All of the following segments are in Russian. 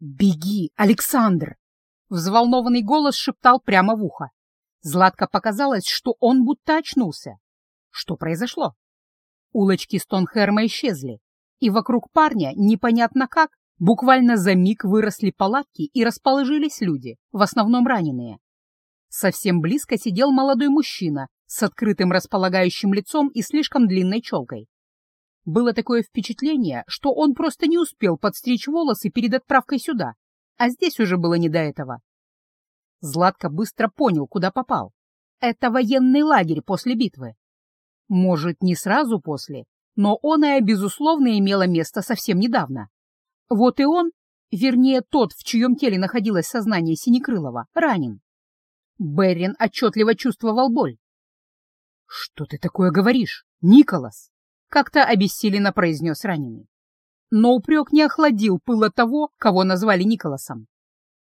«Беги, Александр!» — взволнованный голос шептал прямо в ухо. Златко показалось, что он будто очнулся. Что произошло? Улочки Стонхерма исчезли, и вокруг парня, непонятно как, буквально за миг выросли палатки и расположились люди, в основном раненые. Совсем близко сидел молодой мужчина с открытым располагающим лицом и слишком длинной челкой. Было такое впечатление, что он просто не успел подстричь волосы перед отправкой сюда, а здесь уже было не до этого. Златко быстро понял, куда попал. Это военный лагерь после битвы. Может, не сразу после, но оное, безусловно, имело место совсем недавно. Вот и он, вернее, тот, в чьем теле находилось сознание Синекрылова, ранен. Беррин отчетливо чувствовал боль. «Что ты такое говоришь, Николас?» Как-то обессиленно произнес раненый. Но упрек не охладил пыла того, кого назвали Николасом.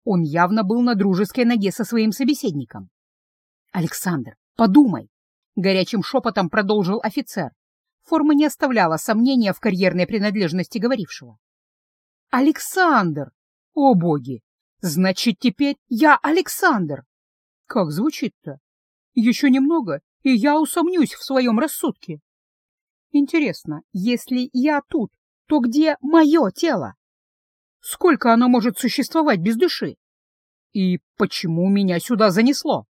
Он явно был на дружеской ноге со своим собеседником. «Александр, подумай!» — горячим шепотом продолжил офицер. Форма не оставляла сомнения в карьерной принадлежности говорившего. «Александр! О боги! Значит, теперь я Александр!» «Как звучит-то? Еще немного, и я усомнюсь в своем рассудке. Интересно, если я тут, то где мое тело? Сколько оно может существовать без души? И почему меня сюда занесло?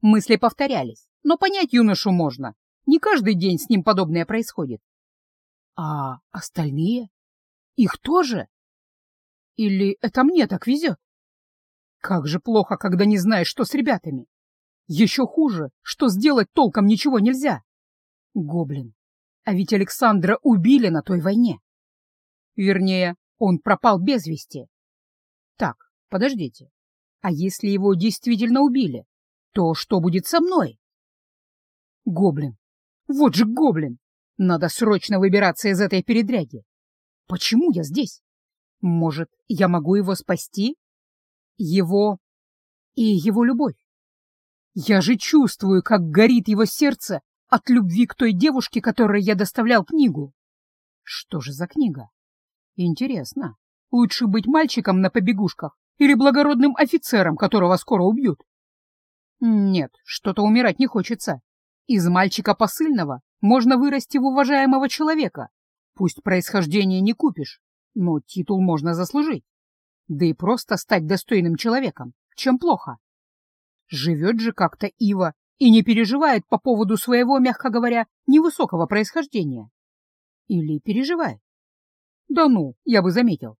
Мысли повторялись, но понять юношу можно. Не каждый день с ним подобное происходит. А остальные? Их тоже? Или это мне так везет? Как же плохо, когда не знаешь, что с ребятами. Еще хуже, что сделать толком ничего нельзя. Гоблин. А ведь Александра убили на той войне. Вернее, он пропал без вести. Так, подождите. А если его действительно убили, то что будет со мной? Гоблин. Вот же гоблин. Надо срочно выбираться из этой передряги. Почему я здесь? Может, я могу его спасти? Его и его любовь. Я же чувствую, как горит его сердце от любви к той девушке, которой я доставлял книгу. Что же за книга? Интересно, лучше быть мальчиком на побегушках или благородным офицером, которого скоро убьют? Нет, что-то умирать не хочется. Из мальчика посыльного можно вырасти в уважаемого человека. Пусть происхождение не купишь, но титул можно заслужить. Да и просто стать достойным человеком, чем плохо. Живет же как-то Ива и не переживает по поводу своего, мягко говоря, невысокого происхождения. Или переживает? Да ну, я бы заметил.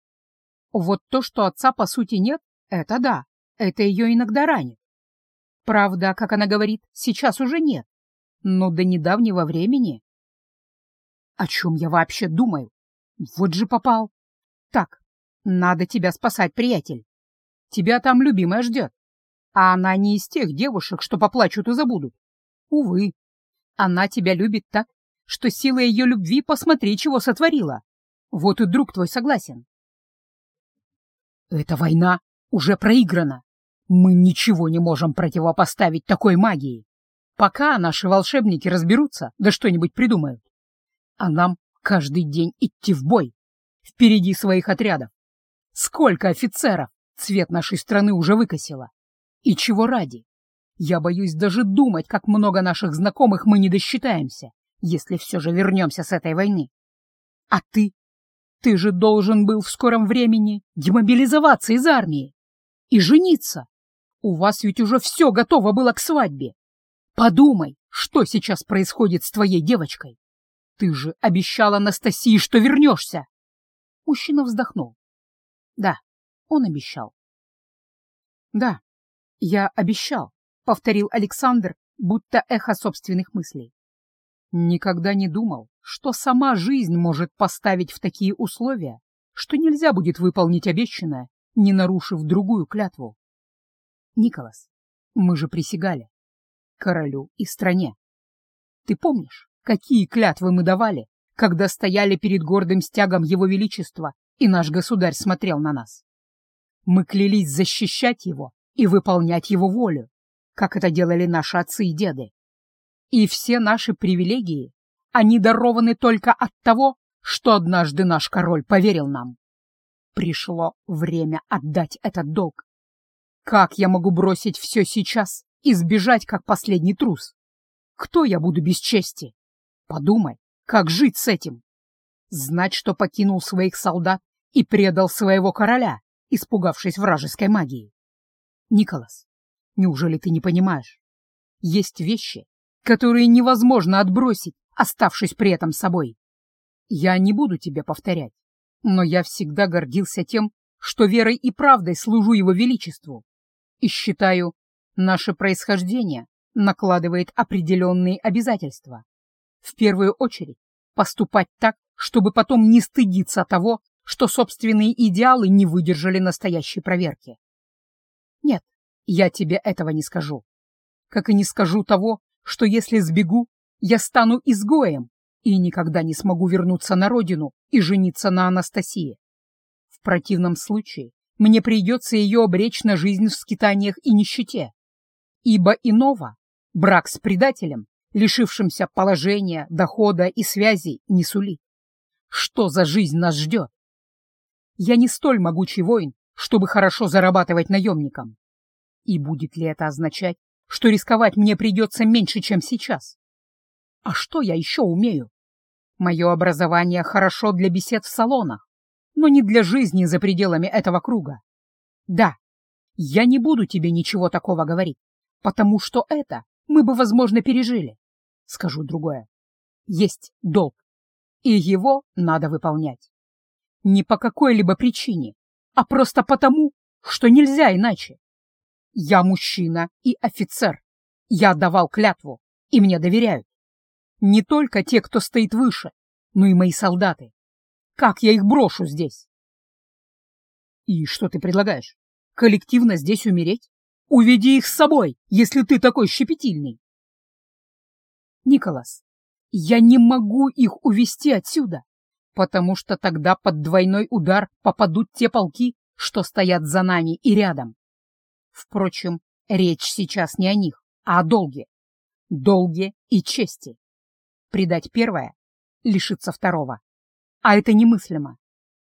Вот то, что отца по сути нет, это да, это ее иногда ранит. Правда, как она говорит, сейчас уже нет, но до недавнего времени... О чем я вообще думаю? Вот же попал. Так, надо тебя спасать, приятель. Тебя там любимая ждет. А она не из тех девушек, что поплачут и забудут. Увы, она тебя любит так, что сила ее любви посмотри, чего сотворила. Вот и друг твой согласен. Эта война уже проиграна. Мы ничего не можем противопоставить такой магии. Пока наши волшебники разберутся, да что-нибудь придумают. А нам каждый день идти в бой. Впереди своих отрядов. Сколько офицеров цвет нашей страны уже выкосило. И чего ради? Я боюсь даже думать, как много наших знакомых мы не досчитаемся, если все же вернемся с этой войны. А ты? Ты же должен был в скором времени демобилизоваться из армии и жениться. У вас ведь уже все готово было к свадьбе. Подумай, что сейчас происходит с твоей девочкой. Ты же обещал Анастасии, что вернешься. Мужчина вздохнул. Да, он обещал. Да, «Я обещал», — повторил Александр, будто эхо собственных мыслей. Никогда не думал, что сама жизнь может поставить в такие условия, что нельзя будет выполнить обещанное, не нарушив другую клятву. Николас, мы же присягали. Королю и стране. Ты помнишь, какие клятвы мы давали, когда стояли перед гордым стягом Его Величества, и наш государь смотрел на нас? Мы клялись защищать его и выполнять его волю, как это делали наши отцы и деды. И все наши привилегии, они дарованы только от того, что однажды наш король поверил нам. Пришло время отдать этот долг. Как я могу бросить все сейчас и сбежать, как последний трус? Кто я буду без чести? Подумай, как жить с этим? Знать, что покинул своих солдат и предал своего короля, испугавшись вражеской магии. Николас, неужели ты не понимаешь? Есть вещи, которые невозможно отбросить, оставшись при этом собой. Я не буду тебе повторять, но я всегда гордился тем, что верой и правдой служу его величеству. И считаю, наше происхождение накладывает определенные обязательства. В первую очередь, поступать так, чтобы потом не стыдиться того, что собственные идеалы не выдержали настоящей проверки. Нет, я тебе этого не скажу. Как и не скажу того, что если сбегу, я стану изгоем и никогда не смогу вернуться на родину и жениться на Анастасии. В противном случае мне придется ее обречь на жизнь в скитаниях и нищете, ибо иного брак с предателем, лишившимся положения, дохода и связей, не сулит. Что за жизнь нас ждет? Я не столь могучий воин, чтобы хорошо зарабатывать наемникам. И будет ли это означать, что рисковать мне придется меньше, чем сейчас? А что я еще умею? Мое образование хорошо для бесед в салонах, но не для жизни за пределами этого круга. Да, я не буду тебе ничего такого говорить, потому что это мы бы, возможно, пережили. Скажу другое. Есть долг, и его надо выполнять. Не по какой-либо причине, а просто потому, что нельзя иначе. Я мужчина и офицер. Я давал клятву, и мне доверяют. Не только те, кто стоит выше, но и мои солдаты. Как я их брошу здесь? И что ты предлагаешь? Коллективно здесь умереть? Уведи их с собой, если ты такой щепетильный. Николас, я не могу их увести отсюда, потому что тогда под двойной удар попадут те полки, что стоят за нами и рядом. Впрочем, речь сейчас не о них, а о долге. Долге и чести. Предать первое — лишиться второго. А это немыслимо.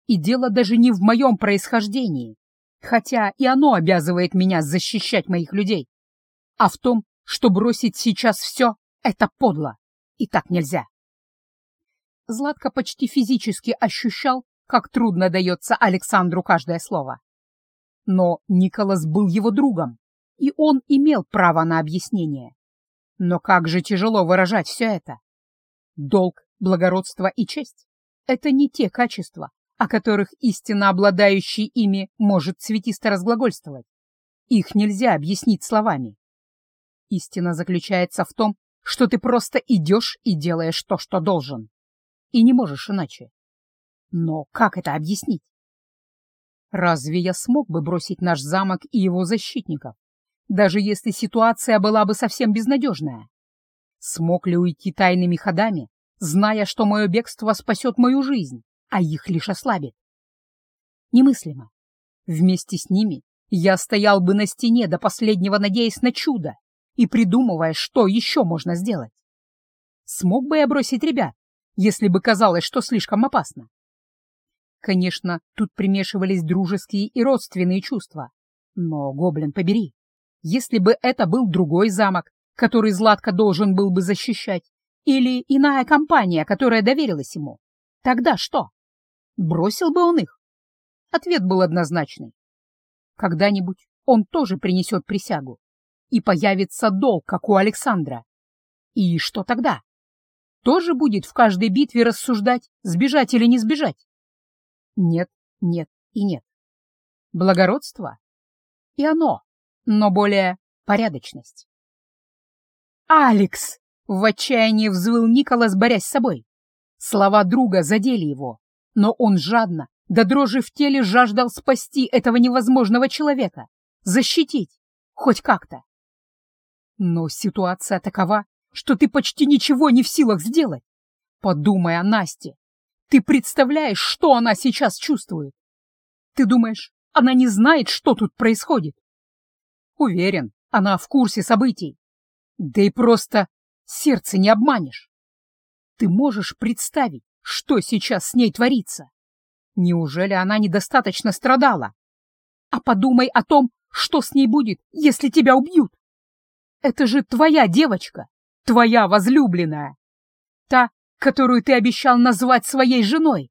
И дело даже не в моем происхождении, хотя и оно обязывает меня защищать моих людей, а в том, что бросить сейчас все — это подло, и так нельзя. Златко почти физически ощущал, как трудно дается Александру каждое слово. Но Николас был его другом, и он имел право на объяснение. Но как же тяжело выражать все это. Долг, благородство и честь — это не те качества, о которых истинно обладающий ими может цветисто разглагольствовать. Их нельзя объяснить словами. Истина заключается в том, что ты просто идешь и делаешь то, что должен. И не можешь иначе. Но как это объяснить? Разве я смог бы бросить наш замок и его защитников, даже если ситуация была бы совсем безнадежная? Смог ли уйти тайными ходами, зная, что мое бегство спасет мою жизнь, а их лишь ослабит? Немыслимо. Вместе с ними я стоял бы на стене до последнего, надеясь на чудо и придумывая, что еще можно сделать. Смог бы я бросить ребят, если бы казалось, что слишком опасно? Конечно, тут примешивались дружеские и родственные чувства. Но, гоблин, побери, если бы это был другой замок, который Златко должен был бы защищать, или иная компания, которая доверилась ему, тогда что? Бросил бы он их? Ответ был однозначный. Когда-нибудь он тоже принесет присягу, и появится долг, как у Александра. И что тогда? Тоже будет в каждой битве рассуждать, сбежать или не сбежать? Нет, нет и нет. Благородство? И оно, но более порядочность. «Алекс!» — в отчаянии взвыл Николас, борясь с собой. Слова друга задели его, но он жадно, до дрожи в теле жаждал спасти этого невозможного человека, защитить, хоть как-то. Но ситуация такова, что ты почти ничего не в силах сделать. Подумай о Насте, ты представляешь, что она сейчас чувствует? Ты думаешь, она не знает, что тут происходит? Уверен, она в курсе событий. Да и просто сердце не обманешь. Ты можешь представить, что сейчас с ней творится? Неужели она недостаточно страдала? А подумай о том, что с ней будет, если тебя убьют. Это же твоя девочка, твоя возлюбленная. Та, которую ты обещал назвать своей женой.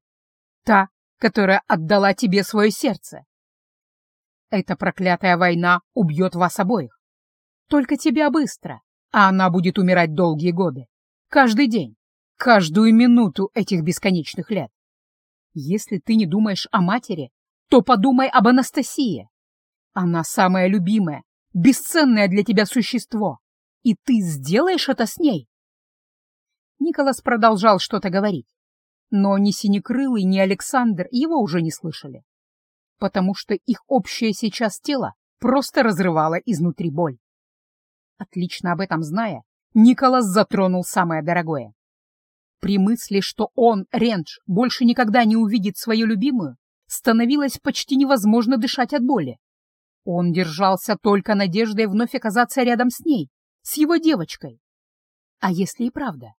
Та, которая отдала тебе свое сердце. Эта проклятая война убьет вас обоих. Только тебя быстро, а она будет умирать долгие годы. Каждый день, каждую минуту этих бесконечных лет. Если ты не думаешь о матери, то подумай об Анастасии. Она самое любимое, бесценное для тебя существо, и ты сделаешь это с ней. Николас продолжал что-то говорить, но ни Синекрылый, ни Александр его уже не слышали, потому что их общее сейчас тело просто разрывало изнутри боль. Отлично об этом зная, Николас затронул самое дорогое. При мысли, что он, Рендж, больше никогда не увидит свою любимую, становилось почти невозможно дышать от боли. Он держался только надеждой вновь оказаться рядом с ней, с его девочкой. А если и правда?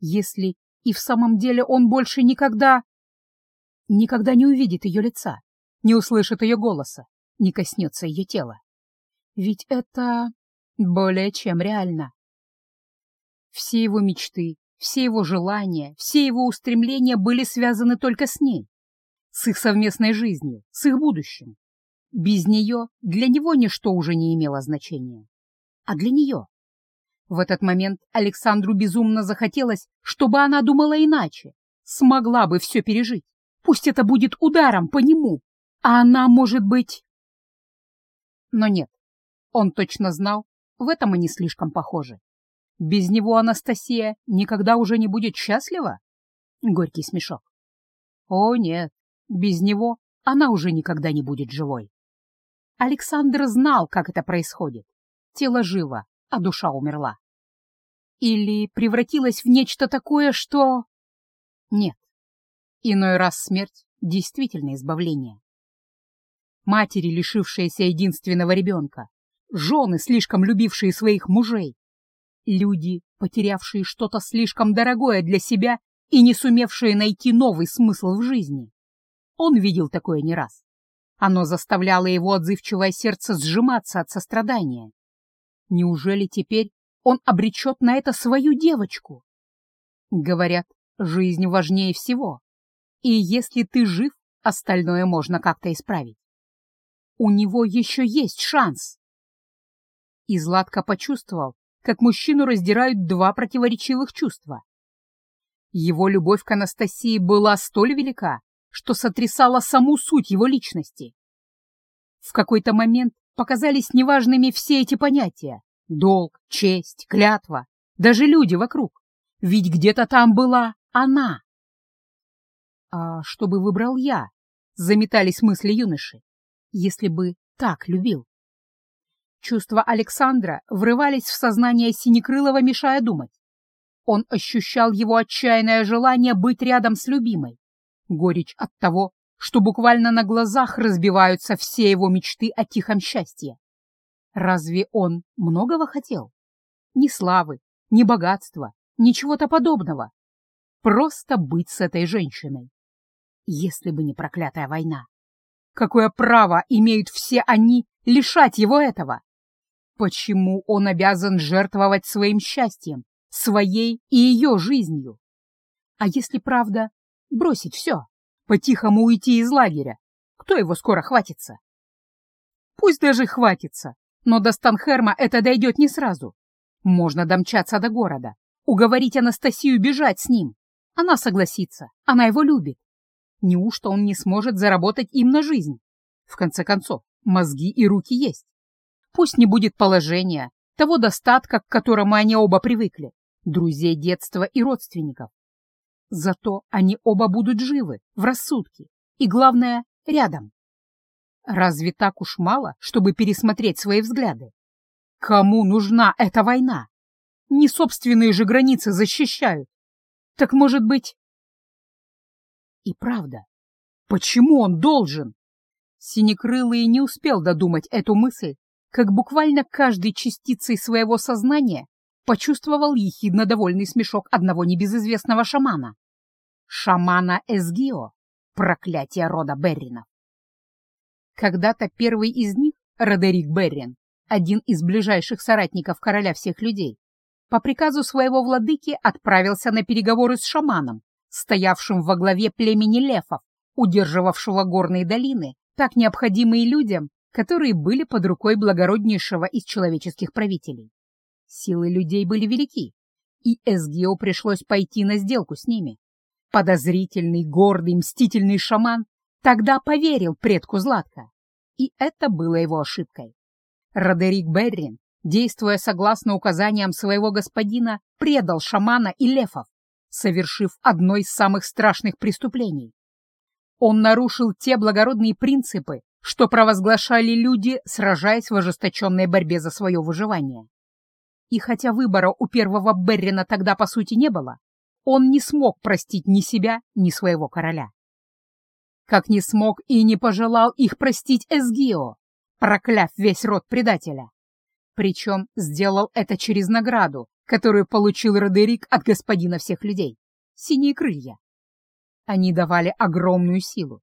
Если и в самом деле он больше никогда... Никогда не увидит ее лица, не услышит ее голоса, не коснется ее тела. Ведь это более чем реально. Все его мечты, все его желания, все его устремления были связаны только с ней, с их совместной жизнью, с их будущим. Без нее для него ничто уже не имело значения. А для нее? В этот момент Александру безумно захотелось, чтобы она думала иначе, смогла бы все пережить. Пусть это будет ударом по нему, а она, может быть... Но нет, он точно знал, в этом они слишком похожи. Без него Анастасия никогда уже не будет счастлива? Горький смешок. О, нет, без него она уже никогда не будет живой. Александр знал, как это происходит. Тело живо, а душа умерла. Или превратилась в нечто такое, что... Нет. Иной раз смерть — действительно избавление. Матери, лишившиеся единственного ребенка, жены, слишком любившие своих мужей, Люди, потерявшие что-то слишком дорогое для себя и не сумевшие найти новый смысл в жизни. Он видел такое не раз. Оно заставляло его отзывчивое сердце сжиматься от сострадания. Неужели теперь он обречет на это свою девочку? Говорят, жизнь важнее всего. И если ты жив, остальное можно как-то исправить. У него еще есть шанс. И Златко почувствовал, как мужчину раздирают два противоречивых чувства. Его любовь к Анастасии была столь велика, что сотрясала саму суть его личности. В какой-то момент показались неважными все эти понятия — долг, честь, клятва, даже люди вокруг. Ведь где-то там была она. А что бы выбрал я? Заметались мысли юноши. Если бы так любил. Чувства Александра врывались в сознание Синекрылова, мешая думать. Он ощущал его отчаянное желание быть рядом с любимой, горечь от того, что буквально на глазах разбиваются все его мечты о тихом счастье. Разве он многого хотел? Ни славы, ни богатства, ничего-то подобного. Просто быть с этой женщиной. Если бы не проклятая война. Какое право имеют все они лишать его этого? Почему он обязан жертвовать своим счастьем, своей и ее жизнью? А если правда, бросить все, по-тихому уйти из лагеря? Кто его скоро хватится? Пусть даже хватится, но до Станхерма это дойдет не сразу. Можно домчаться до города, уговорить Анастасию бежать с ним. Она согласится, она его любит. Неужто он не сможет заработать им на жизнь? В конце концов, мозги и руки есть. Пусть не будет положения, того достатка, к которому они оба привыкли, друзей детства и родственников. Зато они оба будут живы, в рассудке, и, главное, рядом. Разве так уж мало, чтобы пересмотреть свои взгляды? Кому нужна эта война? Не собственные же границы защищают. Так может быть... И правда, почему он должен? Синекрылый не успел додумать эту мысль, как буквально каждой частицей своего сознания почувствовал ехидно довольный смешок одного небезызвестного шамана. Шамана Эсгио, Проклятие рода Берринов! Когда-то первый из них, Родерик Беррин, один из ближайших соратников короля всех людей, по приказу своего владыки отправился на переговоры с шаманом, стоявшим во главе племени лефов, удерживавшего горные долины, так необходимые людям, которые были под рукой благороднейшего из человеческих правителей. Силы людей были велики, и Эсгио пришлось пойти на сделку с ними. Подозрительный, гордый, мстительный шаман тогда поверил предку Златка, и это было его ошибкой. Родерик Беррин, действуя согласно указаниям своего господина, предал шамана и лефов, совершив одно из самых страшных преступлений. Он нарушил те благородные принципы, что провозглашали люди, сражаясь в ожесточенной борьбе за свое выживание. И хотя выбора у первого Беррина тогда по сути не было, он не смог простить ни себя, ни своего короля. Как не смог и не пожелал их простить Эсгио, прокляв весь род предателя. Причем сделал это через награду, которую получил Родерик от господина всех людей — синие крылья. Они давали огромную силу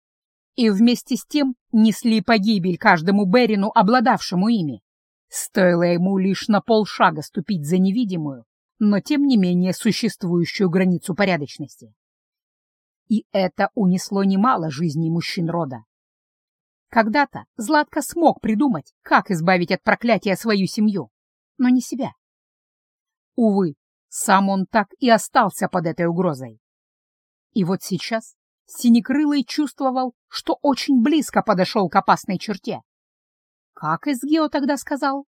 и вместе с тем несли погибель каждому Берину, обладавшему ими. Стоило ему лишь на полшага ступить за невидимую, но тем не менее существующую границу порядочности. И это унесло немало жизней мужчин рода. Когда-то Златко смог придумать, как избавить от проклятия свою семью, но не себя. Увы, сам он так и остался под этой угрозой. И вот сейчас Синекрылый чувствовал, что очень близко подошел к опасной черте. Как Изгео тогда сказал?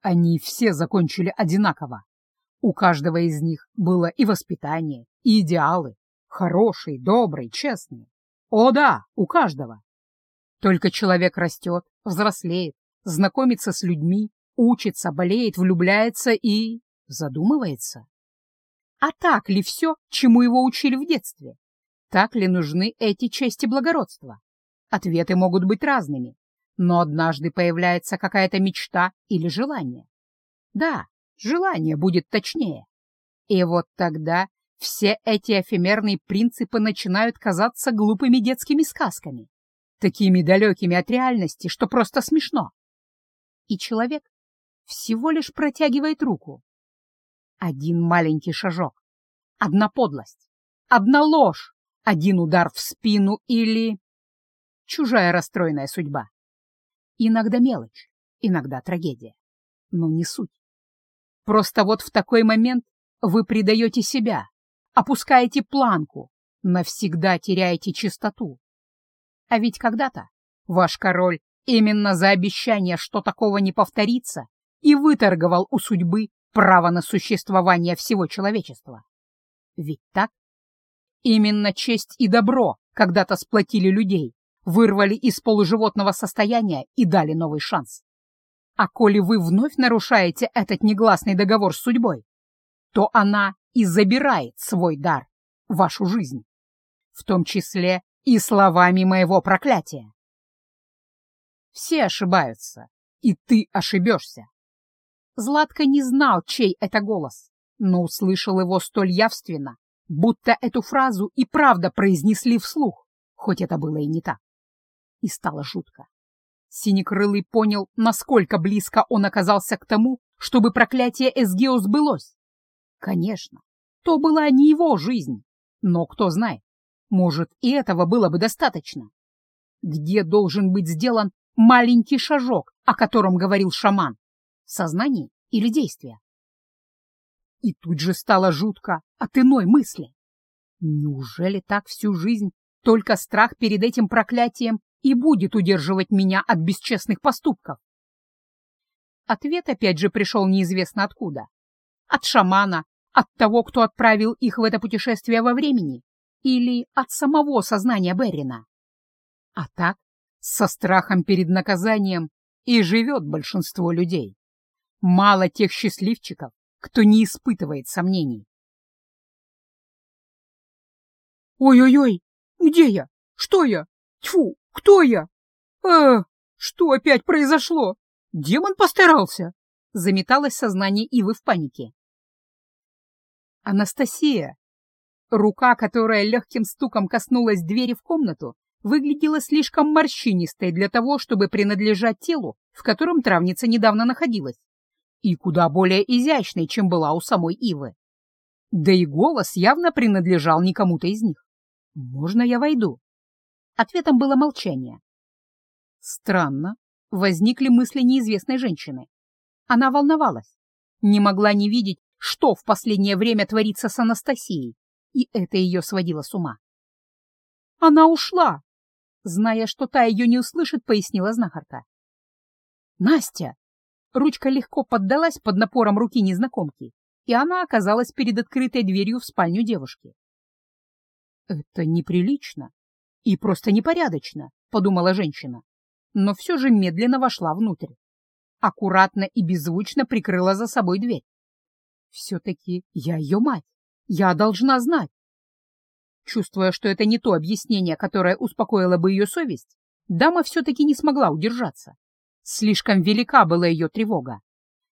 Они все закончили одинаково. У каждого из них было и воспитание, и идеалы. Хороший, добрый, честный. О да, у каждого. Только человек растет, взрослеет, знакомится с людьми, учится, болеет, влюбляется и... задумывается. А так ли все, чему его учили в детстве? Так ли нужны эти чести благородства? Ответы могут быть разными, но однажды появляется какая-то мечта или желание. Да, желание будет точнее. И вот тогда все эти эфемерные принципы начинают казаться глупыми детскими сказками, такими далекими от реальности, что просто смешно. И человек всего лишь протягивает руку. Один маленький шажок, одна подлость, одна ложь, один удар в спину или... Чужая расстроенная судьба. Иногда мелочь, иногда трагедия, но не суть. Просто вот в такой момент вы предаете себя, опускаете планку, навсегда теряете чистоту. А ведь когда-то ваш король именно за обещание, что такого не повторится, и выторговал у судьбы право на существование всего человечества. Ведь так? Именно честь и добро когда-то сплотили людей, вырвали из полуживотного состояния и дали новый шанс. А коли вы вновь нарушаете этот негласный договор с судьбой, то она и забирает свой дар, вашу жизнь, в том числе и словами моего проклятия. Все ошибаются, и ты ошибешься. Златко не знал, чей это голос, но услышал его столь явственно, будто эту фразу и правда произнесли вслух, хоть это было и не так. И стало жутко. Синекрылый понял, насколько близко он оказался к тому, чтобы проклятие Эсгео сбылось. Конечно, то была не его жизнь, но кто знает, может, и этого было бы достаточно. Где должен быть сделан маленький шажок, о котором говорил шаман? Сознание или действие? И тут же стало жутко от иной мысли. Неужели так всю жизнь только страх перед этим проклятием и будет удерживать меня от бесчестных поступков? Ответ опять же пришел неизвестно откуда. От шамана, от того, кто отправил их в это путешествие во времени, или от самого сознания Беррина. А так, со страхом перед наказанием и живет большинство людей. Мало тех счастливчиков, кто не испытывает сомнений. «Ой-ой-ой, где я? Что я? Тьфу, кто я? А, что опять произошло? Демон постарался!» Заметалось сознание Ивы в панике. «Анастасия, Рука, которая легким стуком коснулась двери в комнату, выглядела слишком морщинистой для того, чтобы принадлежать телу, в котором травница недавно находилась, и куда более изящной, чем была у самой Ивы. Да и голос явно принадлежал не кому-то из них. «Можно я войду?» Ответом было молчание. Странно, возникли мысли неизвестной женщины. Она волновалась, не могла не видеть, что в последнее время творится с Анастасией, и это ее сводило с ума. «Она ушла!» Зная, что та ее не услышит, пояснила знахарка. «Настя!» Ручка легко поддалась под напором руки незнакомки, и она оказалась перед открытой дверью в спальню девушки. «Это неприлично и просто непорядочно», — подумала женщина, но все же медленно вошла внутрь. Аккуратно и беззвучно прикрыла за собой дверь. «Все-таки я ее мать. Я должна знать. Чувствуя, что это не то объяснение, которое успокоило бы ее совесть, дама все-таки не смогла удержаться. Слишком велика была ее тревога.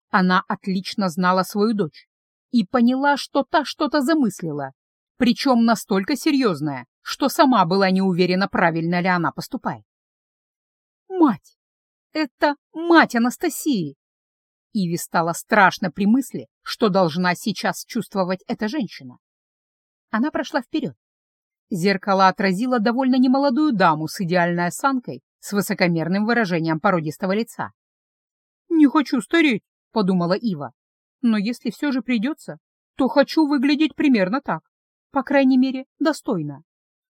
Она отлично знала свою дочь и поняла, что та что-то замыслила, причем настолько серьезное, что сама была не уверена, правильно ли она поступает. «Мать! Это мать Анастасии!» Иви стало страшно при мысли, что должна сейчас чувствовать эта женщина. Она прошла вперед. Зеркало отразило довольно немолодую даму с идеальной осанкой, с высокомерным выражением породистого лица. «Не хочу стареть», — подумала Ива. «Но если все же придется, то хочу выглядеть примерно так, по крайней мере, достойно.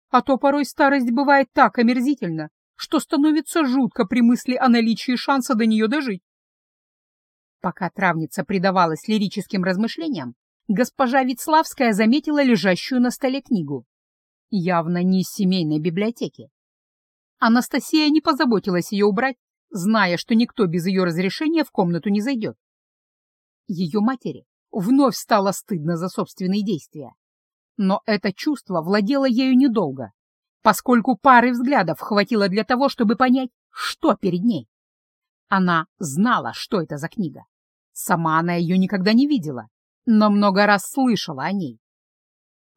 А то порой старость бывает так омерзительна, что становится жутко при мысли о наличии шанса до нее дожить. Пока травница предавалась лирическим размышлениям, госпожа Вицлавская заметила лежащую на столе книгу. Явно не из семейной библиотеки. Анастасия не позаботилась ее убрать, зная, что никто без ее разрешения в комнату не зайдет. Ее матери вновь стало стыдно за собственные действия. Но это чувство владело ею недолго, поскольку пары взглядов хватило для того, чтобы понять, что перед ней. Она знала, что это за книга. Сама она ее никогда не видела, но много раз слышала о ней.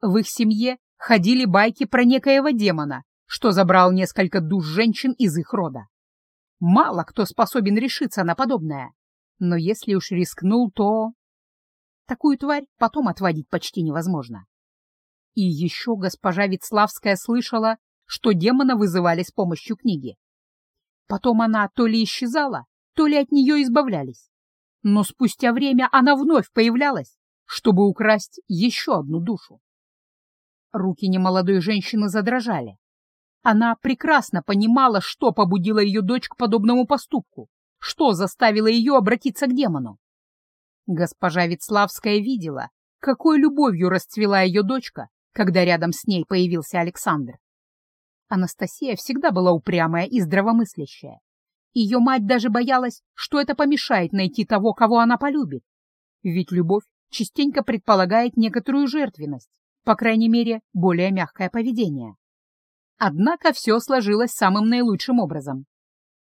В их семье ходили байки про некоего демона, что забрал несколько душ женщин из их рода. Мало кто способен решиться на подобное, но если уж рискнул, то... Такую тварь потом отводить почти невозможно. И еще госпожа Вицлавская слышала, что демона вызывали с помощью книги. Потом она то ли исчезала, то ли от нее избавлялись. Но спустя время она вновь появлялась, чтобы украсть еще одну душу. Руки немолодой женщины задрожали. Она прекрасно понимала, что побудило ее дочь к подобному поступку, что заставило ее обратиться к демону. Госпожа Вицлавская видела, какой любовью расцвела ее дочка, когда рядом с ней появился Александр. Анастасия всегда была упрямая и здравомыслящая. Ее мать даже боялась, что это помешает найти того, кого она полюбит. Ведь любовь частенько предполагает некоторую жертвенность, по крайней мере, более мягкое поведение. Однако все сложилось самым наилучшим образом.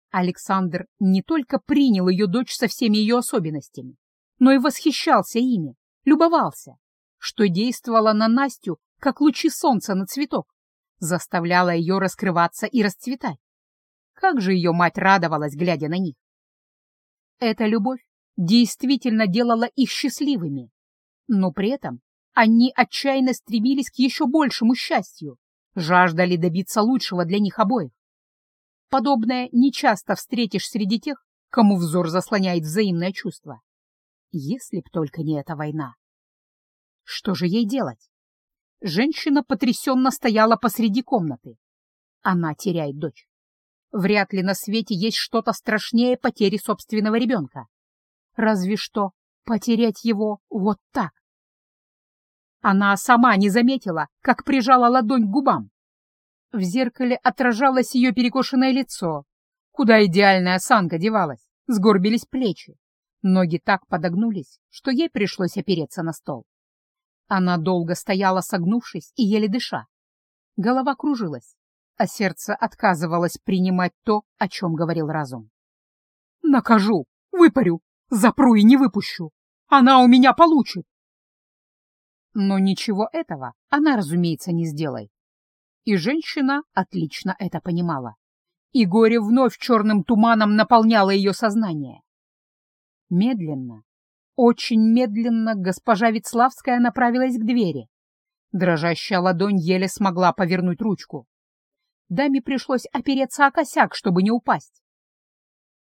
Александр не только принял ее дочь со всеми ее особенностями, но и восхищался ими, любовался, что действовало на Настю, как лучи солнца на цветок заставляла ее раскрываться и расцветать. Как же ее мать радовалась, глядя на них. Эта любовь действительно делала их счастливыми, но при этом они отчаянно стремились к еще большему счастью, жаждали добиться лучшего для них обоих. Подобное нечасто встретишь среди тех, кому взор заслоняет взаимное чувство. Если б только не эта война. Что же ей делать? Женщина потрясенно стояла посреди комнаты. Она теряет дочь. Вряд ли на свете есть что-то страшнее потери собственного ребенка. Разве что потерять его вот так. Она сама не заметила, как прижала ладонь к губам. В зеркале отражалось ее перекошенное лицо. Куда идеальная осанка девалась, сгорбились плечи. Ноги так подогнулись, что ей пришлось опереться на стол. Она долго стояла, согнувшись и еле дыша. Голова кружилась, а сердце отказывалось принимать то, о чем говорил разум. «Накажу, выпарю, запру и не выпущу. Она у меня получит!» Но ничего этого она, разумеется, не сделает. И женщина отлично это понимала. И горе вновь черным туманом наполняло ее сознание. Медленно, очень медленно госпожа Вицлавская направилась к двери. Дрожащая ладонь еле смогла повернуть ручку. Даме пришлось опереться о косяк, чтобы не упасть.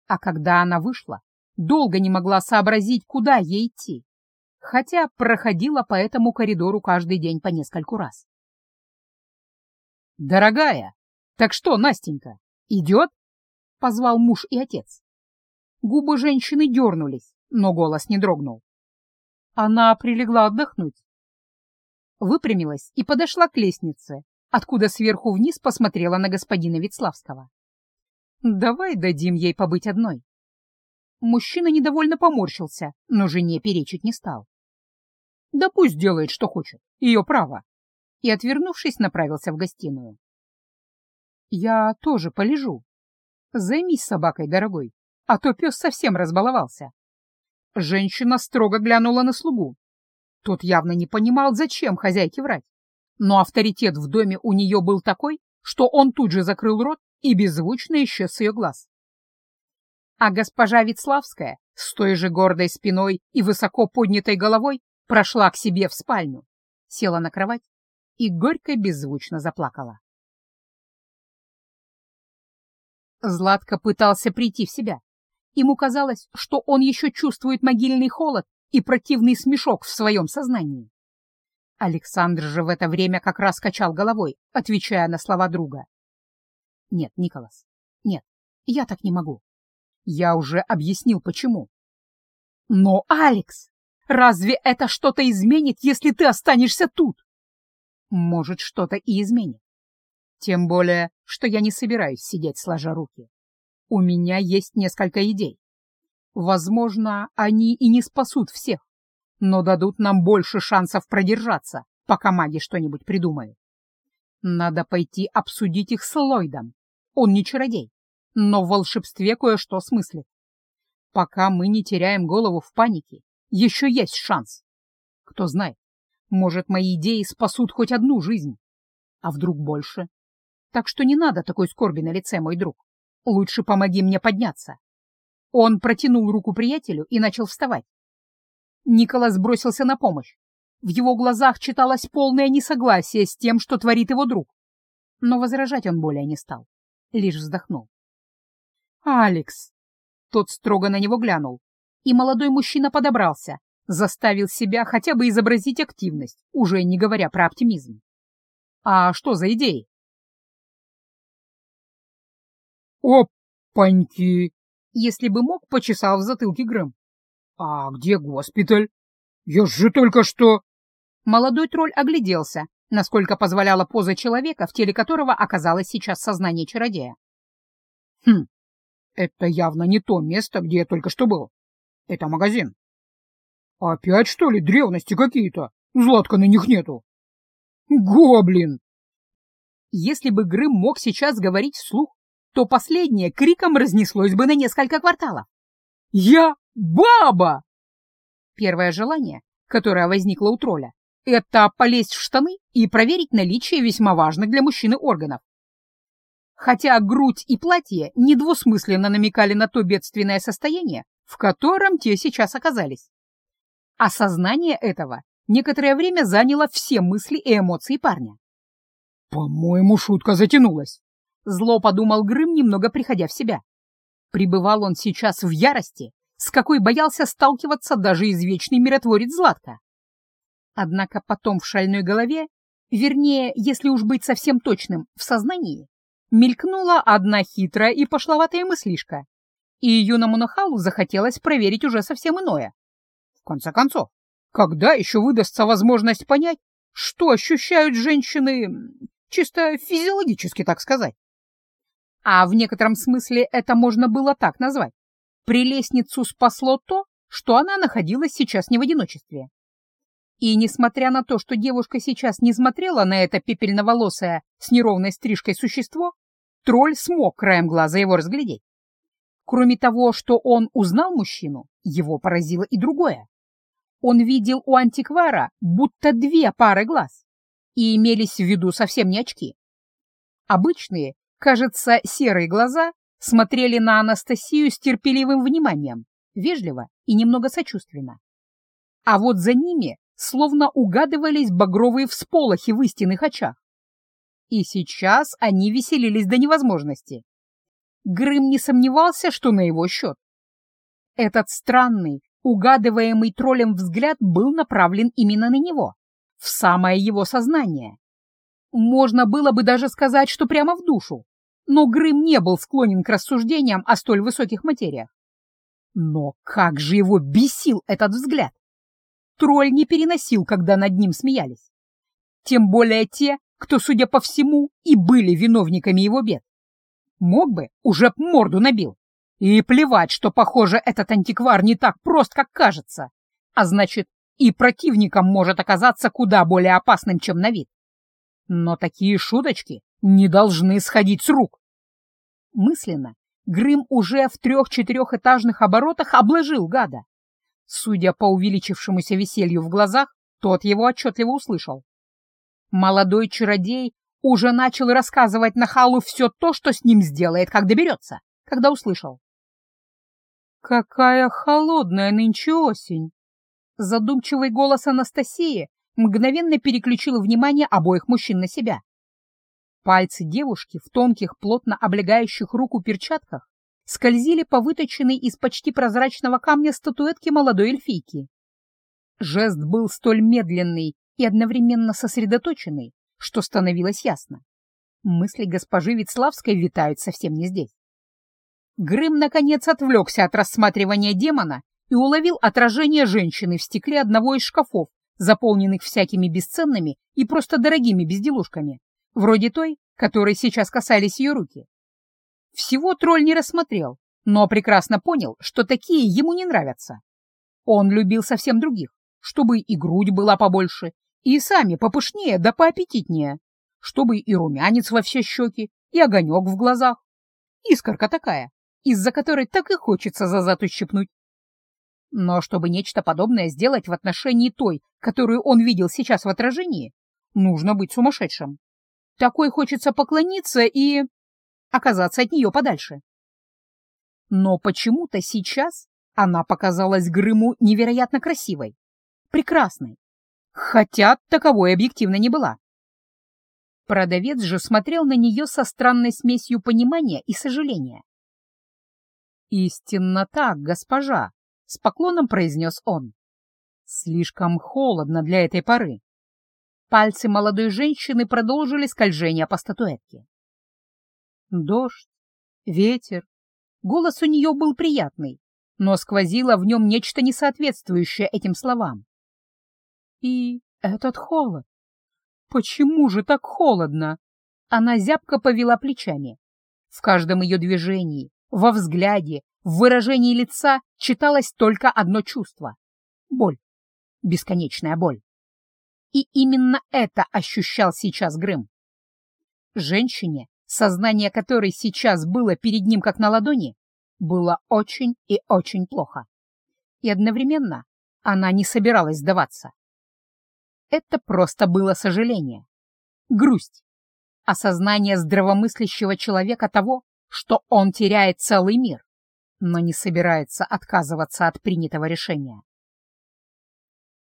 А когда она вышла, долго не могла сообразить, куда ей идти, хотя проходила по этому коридору каждый день по нескольку раз. «Дорогая, так что, Настенька, идет?» — позвал муж и отец. Губы женщины дернулись, но голос не дрогнул. Она прилегла отдохнуть. Выпрямилась и подошла к лестнице, откуда сверху вниз посмотрела на господина Вицлавского. «Давай дадим ей побыть одной». Мужчина недовольно поморщился, но жене перечить не стал. «Да пусть делает, что хочет, ее право», и, отвернувшись, направился в гостиную. «Я тоже полежу. Займись собакой, дорогой, а то пес совсем разбаловался». Женщина строго глянула на слугу. Тот явно не понимал, зачем хозяйке врать. Но авторитет в доме у нее был такой, что он тут же закрыл рот и беззвучно исчез с ее глаз. А госпожа Вицлавская с той же гордой спиной и высоко поднятой головой прошла к себе в спальню, села на кровать и горько беззвучно заплакала. Златко пытался прийти в себя. Ему казалось, что он еще чувствует могильный холод и противный смешок в своем сознании. Александр же в это время как раз качал головой, отвечая на слова друга. «Нет, Николас, нет, я так не могу. Я уже объяснил, почему». «Но, Алекс, разве это что-то изменит, если ты останешься тут?» «Может, что-то и изменит. Тем более, что я не собираюсь сидеть сложа руки. У меня есть несколько идей. Возможно, они и не спасут всех, но дадут нам больше шансов продержаться, пока маги что-нибудь придумают. Надо пойти обсудить их с Ллойдом. Он не чародей, но в волшебстве кое-что смыслит. Пока мы не теряем голову в панике, еще есть шанс. Кто знает, может, мои идеи спасут хоть одну жизнь, а вдруг больше. Так что не надо такой скорби на лице, мой друг. Лучше помоги мне подняться. Он протянул руку приятелю и начал вставать. Николас бросился на помощь. В его глазах читалось полное несогласие с тем, что творит его друг. Но возражать он более не стал, лишь вздохнул. «Алекс!» Тот строго на него глянул, и молодой мужчина подобрался, заставил себя хотя бы изобразить активность, уже не говоря про оптимизм. «А что за идеи?» «Опаньки!» Если бы мог, почесал в затылке Грэм. «А где госпиталь? Я же только что...» Молодой тролль огляделся, насколько позволяла поза человека, в теле которого оказалось сейчас сознание чародея. «Хм, это явно не то место, где я только что был. Это магазин. Опять, что ли, древности какие-то? Златка на них нету. Гоблин!» Если бы Грым мог сейчас говорить вслух, то последнее криком разнеслось бы на несколько кварталов. «Я баба!» Первое желание, которое возникло у тролля, это полезть в штаны и проверить наличие весьма важных для мужчины органов. Хотя грудь и платье недвусмысленно намекали на то бедственное состояние, в котором те сейчас оказались. Осознание этого некоторое время заняло все мысли и эмоции парня. «По-моему, шутка затянулась», Зло подумал Грым, немного приходя в себя. Прибывал он сейчас в ярости, с какой боялся сталкиваться даже извечный миротворец Златка. Однако потом в шальной голове, вернее, если уж быть совсем точным, в сознании, мелькнула одна хитрая и пошловатая мыслишка, и юному нахалу захотелось проверить уже совсем иное. В конце концов, когда еще выдастся возможность понять, что ощущают женщины, чисто физиологически, так сказать? А в некотором смысле это можно было так назвать. Прелестницу спасло то, что она находилась сейчас не в одиночестве. И несмотря на то, что девушка сейчас не смотрела на это пепельноволосое с неровной стрижкой существо, тролль смог краем глаза его разглядеть. Кроме того, что он узнал мужчину, его поразило и другое. он видел у антиквара будто две пары глаз, и имелись в виду совсем не очки. Обычные, кажется, серые глаза смотрели на Анастасию с терпеливым вниманием, вежливо и немного сочувственно. А вот за ними словно угадывались багровые всполохи в истинных очах. И сейчас они веселились до невозможности. Грым не сомневался, что на его счет. Этот странный, угадываемый троллем взгляд был направлен именно на него, в самое его сознание. Можно было бы даже сказать, что прямо в душу, но Грым не был склонен к рассуждениям о столь высоких материях. Но как же его бесил этот взгляд! Тролль не переносил, когда над ним смеялись. Тем более те, кто, судя по всему, и были виновниками его бед. Мог бы, уже б морду набил. И плевать, что, похоже, этот антиквар не так прост, как кажется. А значит, и противником может оказаться куда более опасным, чем на вид. Но такие шуточки не должны сходить с рук. Мысленно Грым уже в трех-четырехэтажных оборотах обложил гада. Судя по увеличившемуся веселью в глазах, тот его отчетливо услышал. Молодой чародей уже начал рассказывать Нахалу все то, что с ним сделает, как доберется, когда услышал. «Какая холодная нынче осень!» Задумчивый голос Анастасии мгновенно переключил внимание обоих мужчин на себя. Пальцы девушки в тонких, плотно облегающих руку перчатках скользили по выточенной из почти прозрачного камня статуэтке молодой эльфийки. Жест был столь медленный и одновременно сосредоточенный, что становилось ясно. Мысли госпожи Вицлавской витают совсем не здесь. Грым, наконец, отвлекся от рассматривания демона и уловил отражение женщины в стекле одного из шкафов, заполненных всякими бесценными и просто дорогими безделушками, вроде той, которой сейчас касались ее руки. Всего тролль не рассмотрел, но прекрасно понял, что такие ему не нравятся. Он любил совсем других, чтобы и грудь была побольше, и сами попышнее да поаппетитнее, чтобы и румянец во все щеки, и огонек в глазах. Искорка такая, из-за которой так и хочется за зад ущипнуть. Но чтобы нечто подобное сделать в отношении той, которую он видел сейчас в отражении, нужно быть сумасшедшим. Такой хочется поклониться и... оказаться от нее подальше. Но почему-то сейчас она показалась Грыму невероятно красивой, прекрасной, хотя таковой объективно не была. Продавец же смотрел на нее со странной смесью понимания и сожаления. «Истинно так, госпожа», — с поклоном произнес он. «Слишком холодно для этой поры». Пальцы молодой женщины продолжили скольжение по статуэтке. Дождь, ветер. Голос у нее был приятный, но сквозило в нем нечто несоответствующее этим словам. И этот холод. Почему же так холодно? Она зябко повела плечами. В каждом ее движении, во взгляде, в выражении лица читалось только одно чувство — боль, бесконечная боль. И именно это ощущал сейчас Грым. Женщине, сознание которой сейчас было перед ним как на ладони, было очень и очень плохо. И одновременно она не собиралась сдаваться. Это просто было сожаление, грусть, осознание здравомыслящего человека того, что он теряет целый мир, но не собирается отказываться от принятого решения.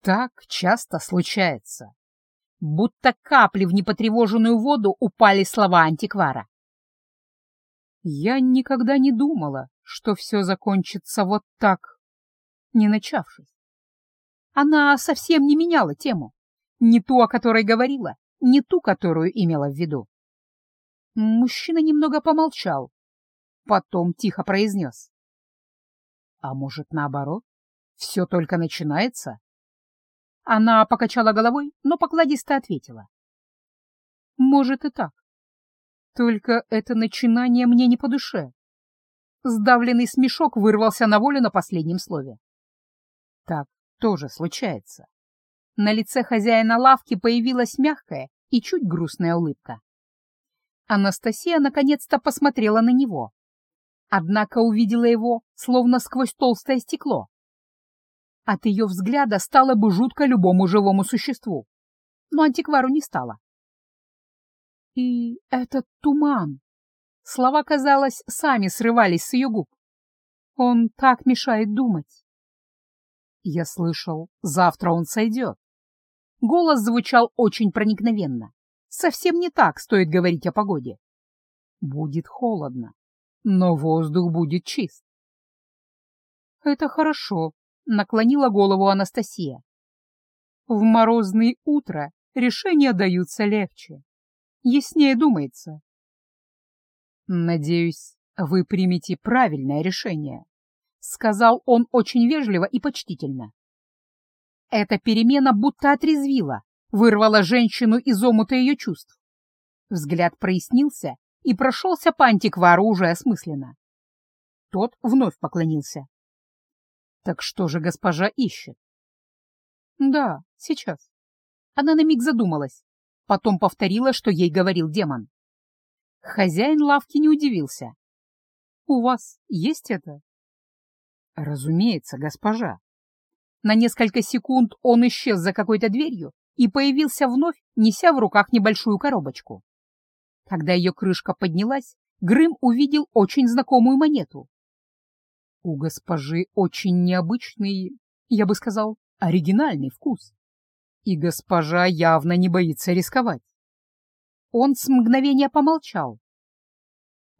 Так часто случается. Будто капли в непотревоженную воду упали слова антиквара. Я никогда не думала, что все закончится вот так, не начавшись. Она совсем не меняла тему. Не ту, о которой говорила, не ту, которую имела в виду. Мужчина немного помолчал, потом тихо произнес. А может, наоборот, все только начинается? Она покачала головой, но покладисто ответила. Может и так. Только это начинание мне не по душе. Сдавленный смешок вырвался на волю на последнем слове. Так тоже случается. На лице хозяина лавки появилась мягкая и чуть грустная улыбка. Анастасия наконец-то посмотрела на него. Однако увидела его, словно сквозь толстое стекло. От ее взгляда стало бы жутко любому живому существу, но антиквару не стало. И этот туман. Слова, казалось, сами срывались с ее губ. Он так мешает думать. Я слышал, завтра он сойдет. Голос звучал очень проникновенно. Совсем не так стоит говорить о погоде. Будет холодно, но воздух будет чист. Это хорошо, наклонила голову Анастасия. В морозное утро решения даются легче. Яснее думается. Надеюсь, вы примете правильное решение, сказал он очень вежливо и почтительно. Эта перемена будто отрезвила, вырвала женщину из омута ее чувств. Взгляд прояснился и прошелся по антиквару уже осмысленно. Тот вновь поклонился. Так что же госпожа ищет? Да, сейчас. Она на миг задумалась, потом повторила, что ей говорил демон. Хозяин лавки не удивился. У вас есть это? Разумеется, госпожа. На несколько секунд он исчез за какой-то дверью и появился вновь, неся в руках небольшую коробочку. Когда ее крышка поднялась, Грым увидел очень знакомую монету. У госпожи очень необычный, я бы сказал, оригинальный вкус. И госпожа явно не боится рисковать. Он с мгновения помолчал.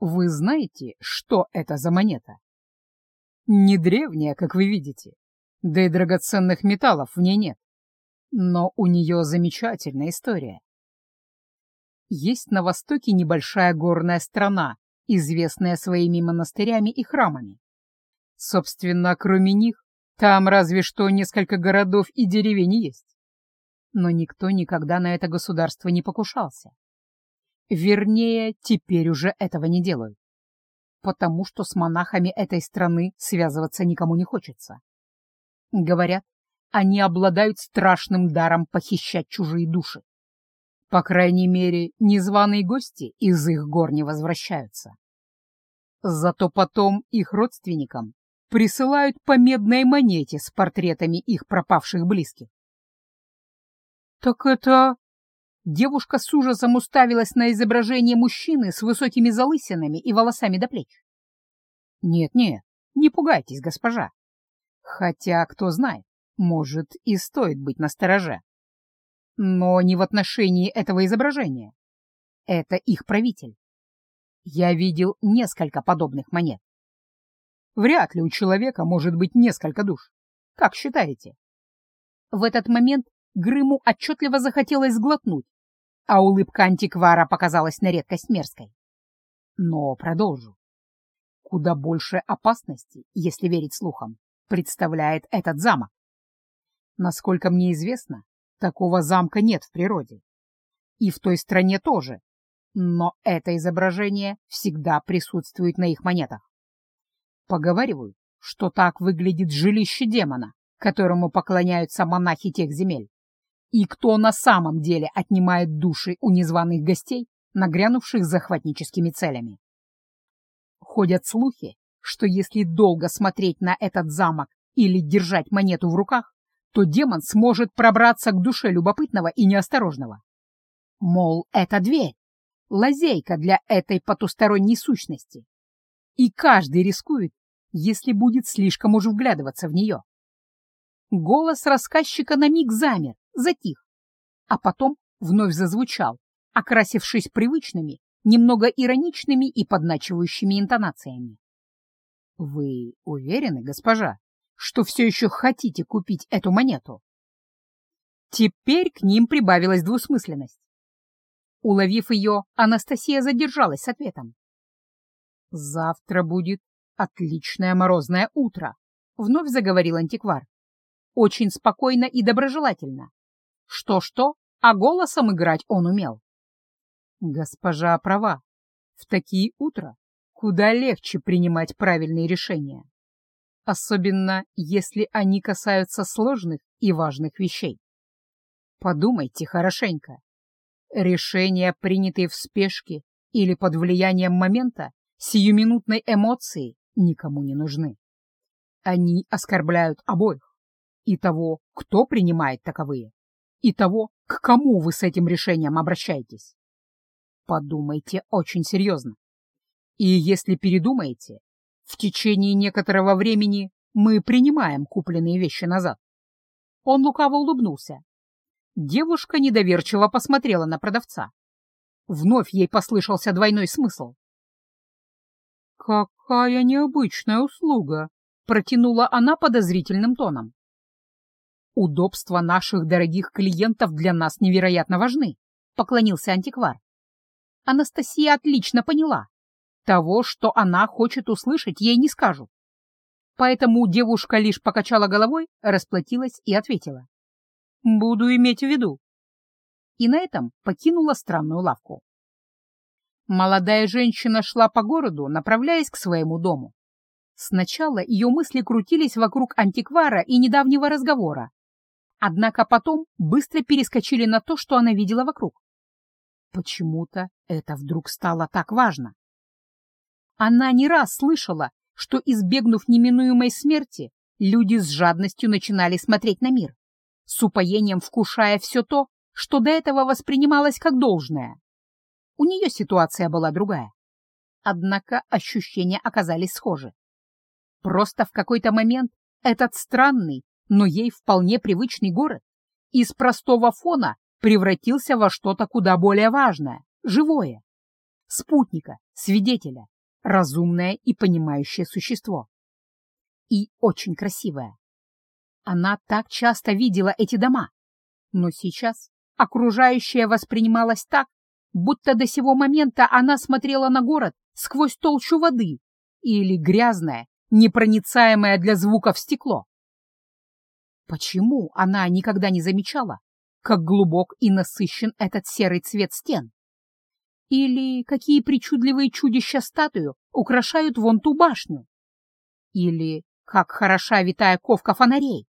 Вы знаете, что это за монета? Не древняя, как вы видите, да и драгоценных металлов в ней нет. Но у нее замечательная история. Есть на востоке небольшая горная страна, известная своими монастырями и храмами. Собственно, кроме них, там разве что несколько городов и деревень есть. Но никто никогда на это государство не покушался. Вернее, теперь уже этого не делают. Потому что с монахами этой страны связываться никому не хочется. Говорят, они обладают страшным даром похищать чужие души. По крайней мере, незваные гости из их гор не возвращаются. Зато потом их родственникам присылают по медной монете с портретами их пропавших близких. «Так это...» Девушка с ужасом уставилась на изображение мужчины с высокими залысинами и волосами до плеч. «Нет-нет, не пугайтесь, госпожа. Хотя, кто знает, может и стоит быть настороже. Но не в отношении этого изображения. Это их правитель. Я видел несколько подобных монет. Вряд ли у человека может быть несколько душ. Как считаете? В этот момент Грыму отчетливо захотелось сглотнуть, а улыбка антиквара показалась на редкость мерзкой. Но продолжу. Куда больше опасности, если верить слухам, представляет этот замок. Насколько мне известно, такого замка нет в природе. И в той стране тоже. Но это изображение всегда присутствует на их монетах. Поговаривают, что так выглядит жилище демона, которому поклоняются монахи тех земель, и кто на самом деле отнимает души у незваных гостей, нагрянувших захватническими целями. Ходят слухи, что если долго смотреть на этот замок или держать монету в руках, то демон сможет пробраться к душе любопытного и неосторожного. Мол, это дверь, лазейка для этой потусторонней сущности, и каждый рискует, если будет слишком уж вглядываться в нее. Голос рассказчика на миг замер, затих, а потом вновь зазвучал, окрасившись привычными, немного ироничными и подначивающими интонациями. «Вы уверены, госпожа, что все еще хотите купить эту монету?» Теперь к ним прибавилась двусмысленность. Уловив ее, Анастасия задержалась с ответом. «Завтра будет отличное морозное утро», — вновь заговорил антиквар. Очень спокойно и доброжелательно. Что-что, а голосом играть он умел. Госпожа права. В такие утра куда легче принимать правильные решения. Особенно, если они касаются сложных и важных вещей. Подумайте хорошенько. Решения, принятые в спешке или под влиянием момента, сиюминутной эмоции, никому не нужны. Они оскорбляют обоих. и того, кто принимает таковые, и того, к кому вы с этим решением обращаетесь. Подумайте очень серьезно. И если передумаете, в течение некоторого времени мы принимаем купленные вещи назад. Он лукаво улыбнулся. Девушка недоверчиво посмотрела на продавца. Вновь ей послышался двойной смысл. «Какая необычная услуга!» — протянула она подозрительным тоном. «Удобства наших дорогих клиентов для нас невероятно важны», — поклонился антиквар. Анастасия отлично поняла. Того, что она хочет услышать, ей не скажут. Поэтому девушка лишь покачала головой, расплатилась и ответила. «Буду иметь в виду». И на этом покинула странную лавку. Молодая женщина шла по городу, направляясь к своему дому. Сначала ее мысли крутились вокруг антиквара и недавнего разговора, однако потом быстро перескочили на то, что она видела вокруг. Почему-то это вдруг стало так важно. Она не раз слышала, что, избегнув неминуемой смерти, люди с жадностью начинали смотреть на мир, с упоением вкушая все то, что до этого воспринималось как должное. У нее ситуация была другая. Однако ощущения оказались схожи. Просто в какой-то момент этот странный, но ей вполне привычный город из простого фона превратился во что-то куда более важное, живое. Спутника, свидетеля, разумное и понимающее существо. И очень красивое. Она так часто видела эти дома, но сейчас окружающее воспринималось так, будто до сего момента она смотрела на город сквозь толщу воды или грязное, непроницаемое для звуков стекло. Почему она никогда не замечала, как глубок и насыщен этот серый цвет стен? Или какие причудливые чудища статую украшают вон ту башню? Или как хороша витая ковка фонарей?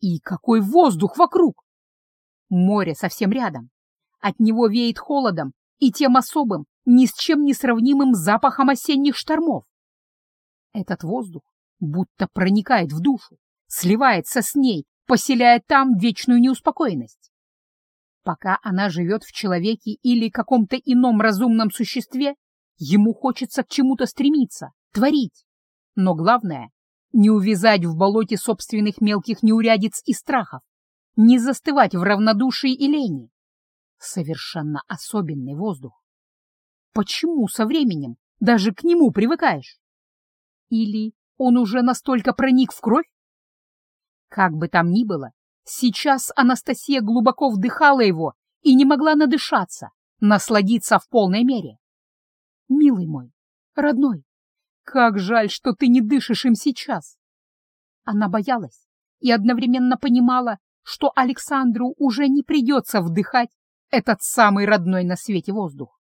И какой воздух вокруг! Море совсем рядом. От него веет холодом и тем особым, ни с чем не сравнимым запахом осенних штормов. Этот воздух будто проникает в душу, сливается с ней, поселяя там вечную неуспокоенность. Пока она живет в человеке или каком-то ином разумном существе, ему хочется к чему-то стремиться, творить. Но главное — не увязать в болоте собственных мелких неурядиц и страхов, не застывать в равнодушии и лени. Совершенно особенный воздух. Почему со временем даже к нему привыкаешь? Или он уже настолько проник в кровь? Как бы там ни было, сейчас Анастасия глубоко вдыхала его и не могла надышаться, насладиться в полной мере. Милый мой, родной, как жаль, что ты не дышишь им сейчас. Она боялась и одновременно понимала, что Александру уже не придется вдыхать этот самый родной на свете воздух.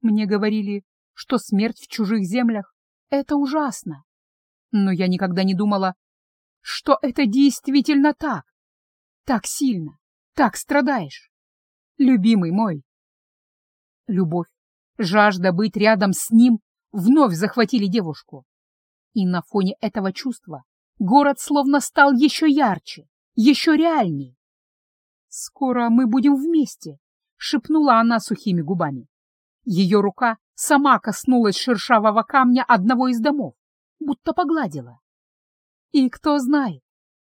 Мне говорили, что смерть в чужих землях — это ужасно. Но я никогда не думала, что это действительно так. Так сильно, так страдаешь. Любимый мой. Любовь, жажда быть рядом с ним вновь захватили девушку. И на фоне этого чувства город словно стал еще ярче, еще реальней. «Скоро мы будем вместе», — шепнула она сухими губами. Ее рука сама коснулась шершавого камня одного из домов, будто погладила. И кто знает,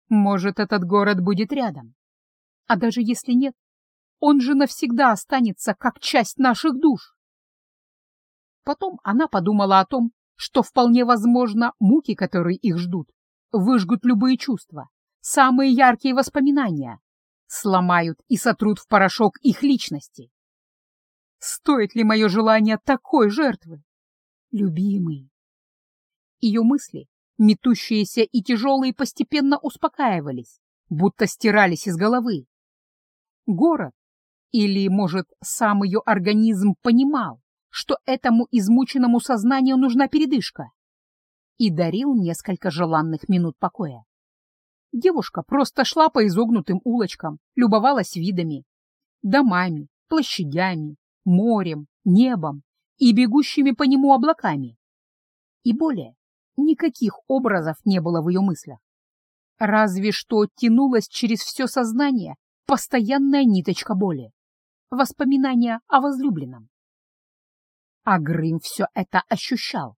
может, этот город будет рядом. А даже если нет, он же навсегда останется как часть наших душ. Потом она подумала о том, что вполне возможно муки, которые их ждут, выжгут любые чувства, самые яркие воспоминания, сломают и сотрут в порошок их личности. Стоит ли мое желание такой жертвы? Любимый. Ее мысли, метущиеся и тяжелые, постепенно успокаивались, будто стирались из головы. Город, или, может, сам ее организм понимал, что этому измученному сознанию нужна передышка, и дарил несколько желанных минут покоя. Девушка просто шла по изогнутым улочкам, любовалась видами, домами, площадями, морем, небом и бегущими по нему облаками. И более никаких образов не было в ее мыслях. Разве что тянулась через все сознание постоянная ниточка боли, воспоминания о возлюбленном. А Грым все это ощущал,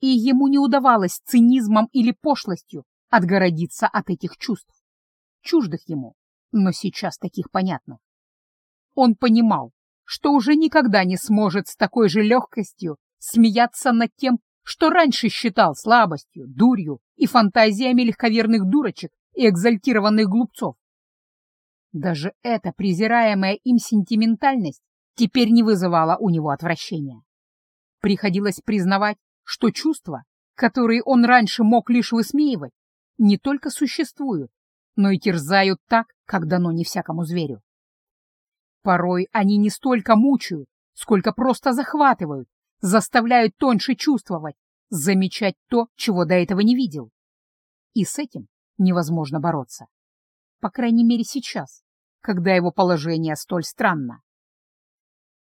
и ему не удавалось цинизмом или пошлостью отгородиться от этих чувств, чуждых ему, но сейчас таких понятных. Он понимал, что уже никогда не сможет с такой же легкостью смеяться над тем, что раньше считал слабостью, дурью и фантазиями легковерных дурочек и экзальтированных глупцов. Даже эта презираемая им сентиментальность теперь не вызывала у него отвращения. Приходилось признавать, что чувства, которые он раньше мог лишь высмеивать, не только существуют, но и терзают так, как дано не всякому зверю. Порой они не столько мучают, сколько просто захватывают, заставляют тоньше чувствовать, замечать то, чего до этого не видел. И с этим невозможно бороться. По крайней мере сейчас, когда его положение столь странно.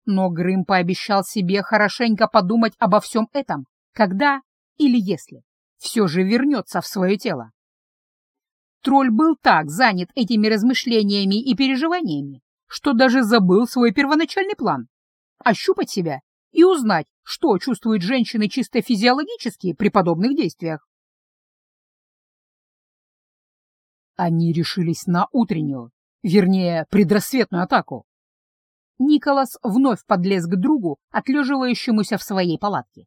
Но Грым пообещал себе хорошенько подумать обо всем этом, когда или если все же вернется в свое тело. Тролль был так занят этими размышлениями и переживаниями, что даже забыл свой первоначальный план — ощупать себя и узнать, что чувствуют женщины чисто физиологически при подобных действиях. Они решились на утреннюю, вернее, предрассветную атаку. Николас вновь подлез к другу, отлеживающемуся в своей палатке.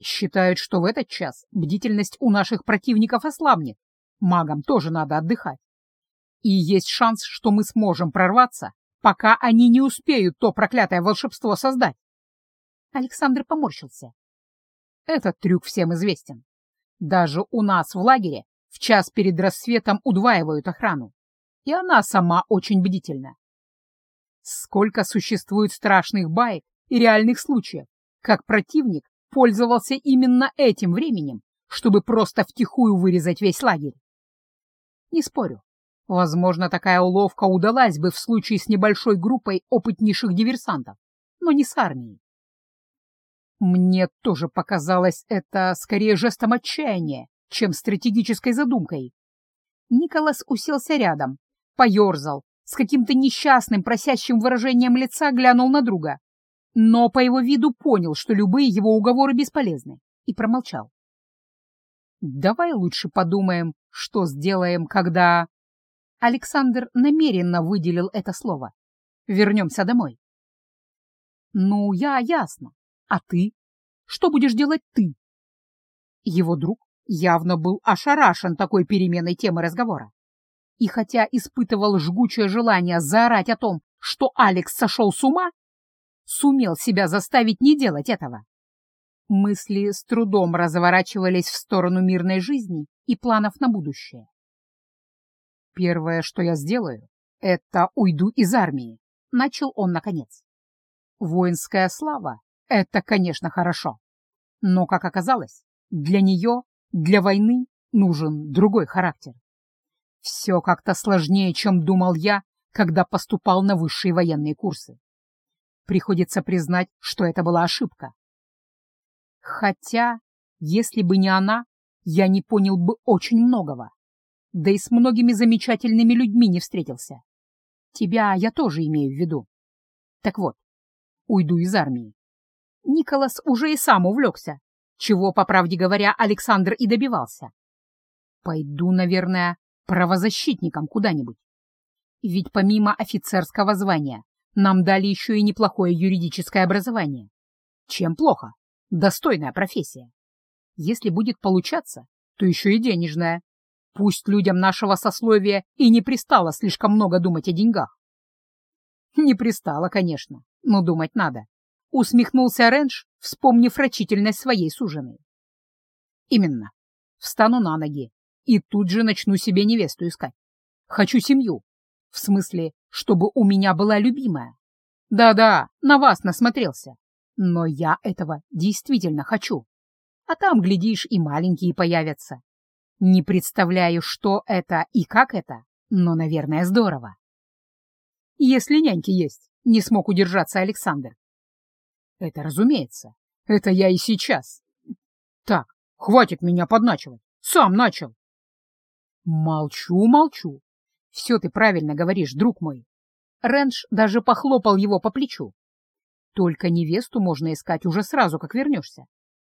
Считают, что в этот час бдительность у наших противников ослабнет. Магам тоже надо отдыхать. И есть шанс, что мы сможем прорваться пока они не успеют то проклятое волшебство создать. Александр поморщился. Этот трюк всем известен. Даже у нас в лагере в час перед рассветом удваивают охрану, и она сама очень бдительна. Сколько существует страшных баек и реальных случаев, как противник пользовался именно этим временем, чтобы просто втихую вырезать весь лагерь. Не спорю, Возможно, такая уловка удалась бы в случае с небольшой группой опытнейших диверсантов, но не с армией. Мне тоже показалось это скорее жестом отчаяния, чем стратегической задумкой. Николас уселся рядом, поерзал, с каким-то несчастным, просящим выражением лица глянул на друга, но по его виду понял, что любые его уговоры бесполезны, и промолчал. «Давай лучше подумаем, что сделаем, когда...» Александр намеренно выделил это слово. Вернемся домой. Ну, я ясно. А ты? Что будешь делать ты? Его друг явно был ошарашен такой переменой темы разговора. И хотя испытывал жгучее желание заорать о том, что Алекс сошел с ума, сумел себя заставить не делать этого. Мысли с трудом разворачивались в сторону мирной жизни и планов на будущее. «Первое, что я сделаю, это уйду из армии», — начал он наконец. «Воинская слава — это, конечно, хорошо. Но, как оказалось, для нее, для войны нужен другой характер. Все как-то сложнее, чем думал я, когда поступал на высшие военные курсы. Приходится признать, что это была ошибка. Хотя, если бы не она, я не понял бы очень многого да и с многими замечательными людьми не встретился. Тебя я тоже имею в виду. Так вот, уйду из армии. Николас уже и сам увлекся, чего, по правде говоря, Александр и добивался. Пойду, наверное, правозащитником куда-нибудь. Ведь помимо офицерского звания нам дали еще и неплохое юридическое образование. Чем плохо? Достойная профессия. Если будет получаться, то еще и денежная. Пусть людям нашего сословия и не пристало слишком много думать о деньгах. Не пристало, конечно, но думать надо. Усмехнулся Рэндж, вспомнив рачительность своей суженой. Именно. Встану на ноги и тут же начну себе невесту искать. Хочу семью. В смысле, чтобы у меня была любимая. Да-да, на вас насмотрелся. Но я этого действительно хочу. А там, глядишь, и маленькие появятся. Не представляю, что это и как это, но, наверное, здорово. Если няньки есть, не смог удержаться Александр. Это разумеется. Это я и сейчас. Так, хватит меня подначивать. Сам начал. Молчу, молчу. Все ты правильно говоришь, друг мой. Рэндж даже похлопал его по плечу. Только невесту можно искать уже сразу, как вернешься.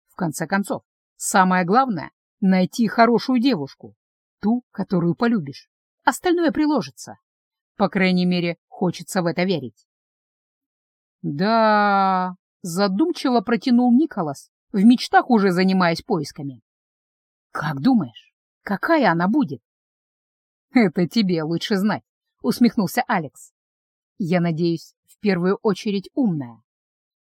В конце концов, самое главное — найти хорошую девушку, ту, которую полюбишь. Остальное приложится. По крайней мере, хочется в это верить. Да, задумчиво протянул Николас, в мечтах уже занимаясь поисками. Как думаешь, какая она будет? Это тебе лучше знать, усмехнулся Алекс. Я надеюсь, в первую очередь умная.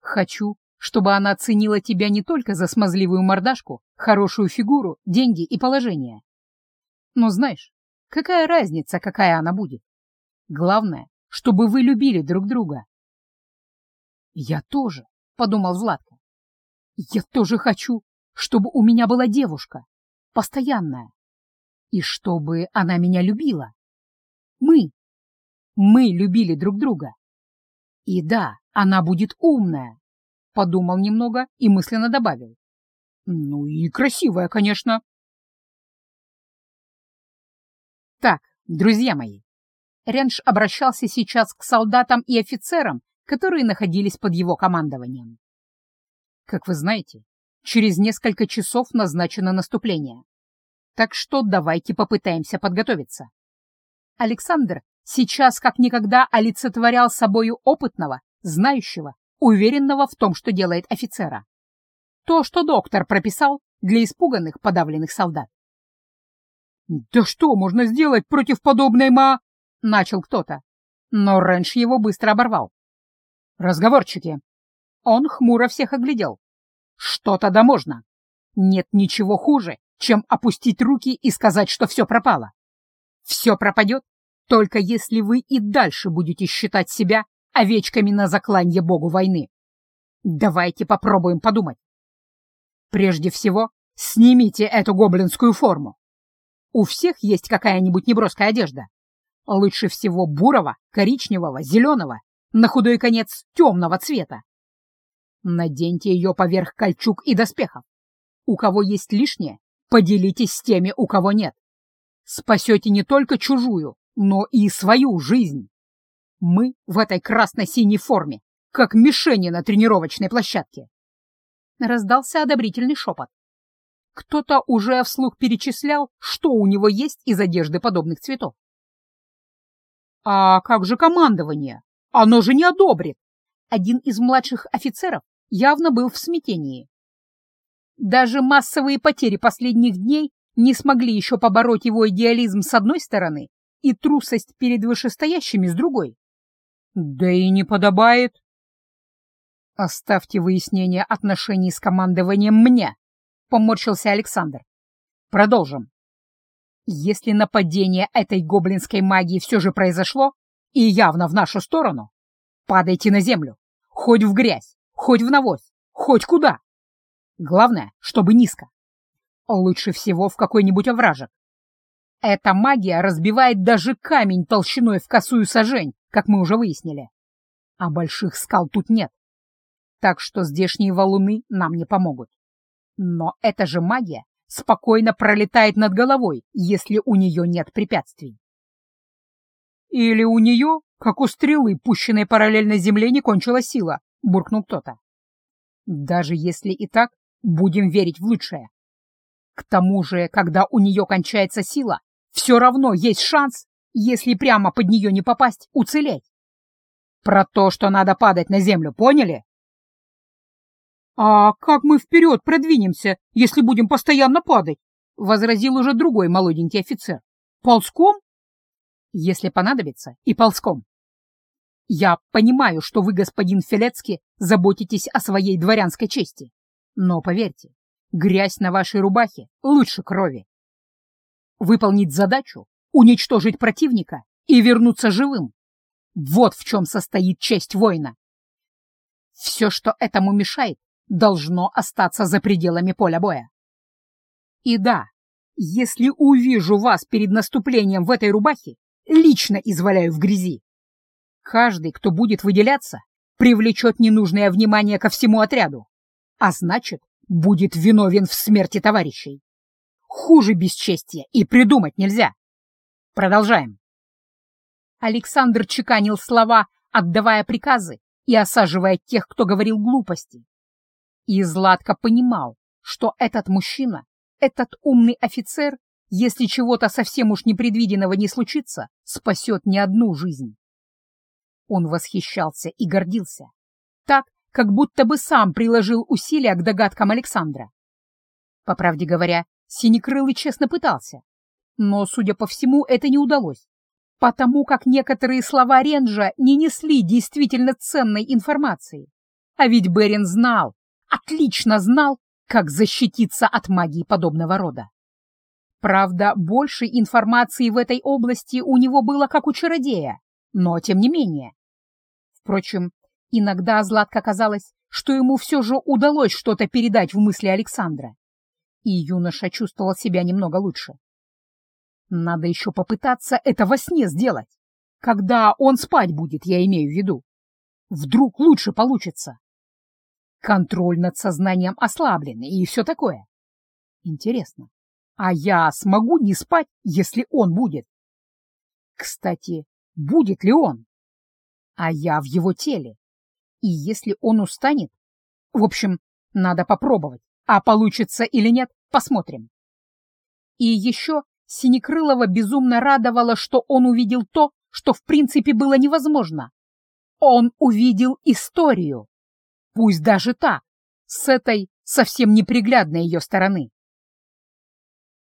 Хочу, чтобы она ценила тебя не только за смазливую мордашку, хорошую фигуру, деньги и положение. Но знаешь, какая разница, какая она будет? Главное, чтобы вы любили друг друга. Я тоже, — подумал Златко. Я тоже хочу, чтобы у меня была девушка, постоянная, и чтобы она меня любила. Мы, мы любили друг друга. И да, она будет умная. Подумал немного и мысленно добавил. Ну и красивая, конечно. Так, друзья мои, Ренш обращался сейчас к солдатам и офицерам, которые находились под его командованием. Как вы знаете, через несколько часов назначено наступление. Так что давайте попытаемся подготовиться. Александр сейчас как никогда олицетворял собою опытного, знающего, уверенного в том, что делает офицера. То, что доктор прописал для испуганных, подавленных солдат. «Да что можно сделать против подобной ма...» — начал кто-то. Но Рэнш его быстро оборвал. «Разговорчики!» Он хмуро всех оглядел. «Что тогда можно? Нет ничего хуже, чем опустить руки и сказать, что все пропало. Все пропадет, только если вы и дальше будете считать себя овечками на закланье богу войны. Давайте попробуем подумать. Прежде всего, снимите эту гоблинскую форму. У всех есть какая-нибудь неброская одежда. Лучше всего бурого, коричневого, зеленого, на худой конец темного цвета. Наденьте ее поверх кольчуг и доспехов. У кого есть лишнее, поделитесь с теми, у кого нет. Спасете не только чужую, но и свою жизнь. Мы в этой красно-синей форме, как мишени на тренировочной площадке. Раздался одобрительный шепот. Кто-то уже вслух перечислял, что у него есть из одежды подобных цветов. «А как же командование? Оно же не одобрит!» Один из младших офицеров явно был в смятении. Даже массовые потери последних дней не смогли еще побороть его идеализм с одной стороны и трусость перед вышестоящими с другой. Да и не подобает. Оставьте выяснение отношений с командованием мне, поморщился Александр. Продолжим. Если нападение этой гоблинской магии все же произошло, и явно в нашу сторону, падайте на землю, хоть в грязь, хоть в навоз, хоть куда. Главное, чтобы низко. Лучше всего в какой-нибудь овражек. Эта магия разбивает даже камень толщиной в косую сажень, как мы уже выяснили. А больших скал тут нет. Так что здешние валуны нам не помогут. Но эта же магия спокойно пролетает над головой, если у нее нет препятствий. Или у нее, как у стрелы, пущенной параллельно земле, не кончила сила, буркнул кто-то. Даже если и так, будем верить в лучшее. К тому же, когда у нее кончается сила, все равно есть шанс, если прямо под нее не попасть, уцелеть. Про то, что надо падать на землю, поняли? «А как мы вперед продвинемся, если будем постоянно падать?» — возразил уже другой молоденький офицер. «Ползком?» «Если понадобится, и ползком. Я понимаю, что вы, господин Филецкий, заботитесь о своей дворянской чести. Но поверьте, грязь на вашей рубахе лучше крови. Выполнить задачу, уничтожить противника и вернуться живым. Вот в чем состоит честь воина. Все, что этому мешает, должно остаться за пределами поля боя. И да, если увижу вас перед наступлением в этой рубахе, лично изваляю в грязи. Каждый, кто будет выделяться, привлечет ненужное внимание ко всему отряду а значит, будет виновен в смерти товарищей. Хуже бесчестия и придумать нельзя. Продолжаем. Александр чеканил слова, отдавая приказы и осаживая тех, кто говорил глупости. И Златко понимал, что этот мужчина, этот умный офицер, если чего-то совсем уж непредвиденного не случится, спасет не одну жизнь. Он восхищался и гордился, так, как будто бы сам приложил усилия к догадкам Александра. По правде говоря, Синекрылый честно пытался, но, судя по всему, это не удалось, потому как некоторые слова Ренжа не несли действительно ценной информации. А ведь Берин знал, отлично знал, как защититься от магии подобного рода. Правда, больше информации в этой области у него было как у чародея, но тем не менее. Впрочем, иногда Златко казалось, что ему все же удалось что-то передать в мысли Александра, и юноша чувствовал себя немного лучше. Надо еще попытаться это во сне сделать, когда он спать будет, я имею в виду. Вдруг лучше получится. Контроль над сознанием ослаблен и все такое. Интересно, а я смогу не спать, если он будет? Кстати, будет ли он? А я в его теле. И если он устанет... В общем, надо попробовать. А получится или нет, посмотрим. И еще Синекрылова безумно радовало, что он увидел то, что в принципе было невозможно. Он увидел историю. Пусть даже так, с этой совсем неприглядной ее стороны.